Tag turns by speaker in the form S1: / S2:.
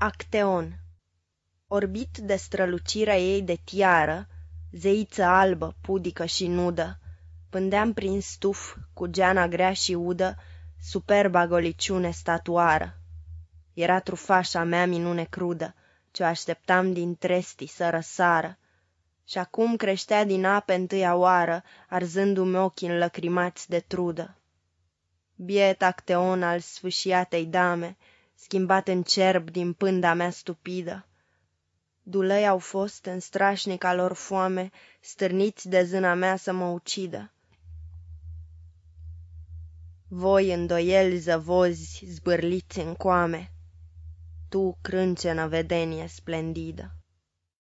S1: Acteon Orbit de strălucirea ei de tiară, Zeiță albă, pudică și nudă, Pândeam prin stuf, cu geana grea și udă, Superba goliciune statuară. Era trufașa mea minune crudă, Ce-o așteptam din trestii să răsară, Și acum creștea din ape întâia oară, Arzându-mi ochii înlăcrimați de trudă. Biet Acteon al sfâșiatei dame, schimbat în cerb din pânda mea stupidă. Dulei au fost în strașnica lor foame, stârniți de zâna mea să mă ucidă. Voi îndoieli zăvozi zbârliți în coame, tu crâncenă vedenie splendidă.